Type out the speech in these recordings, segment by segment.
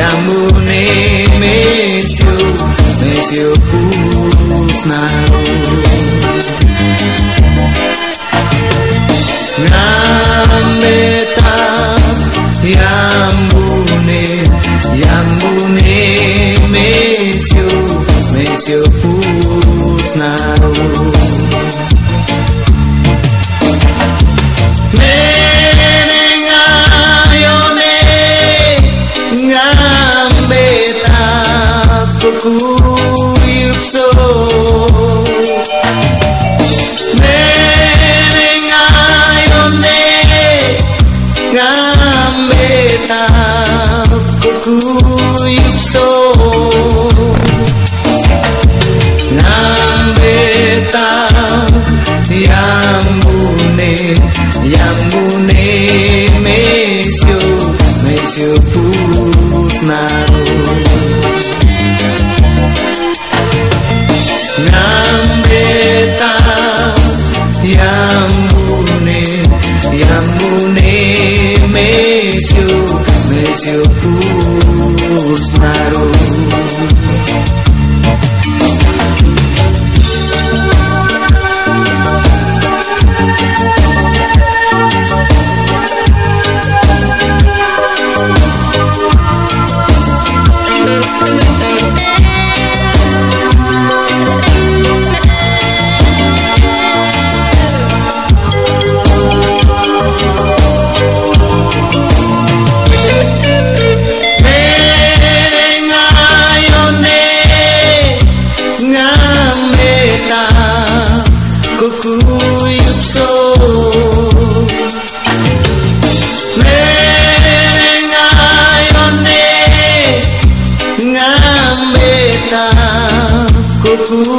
I'm moving.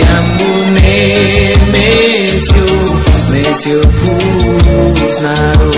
yambune yambune mesio mesio pusnaro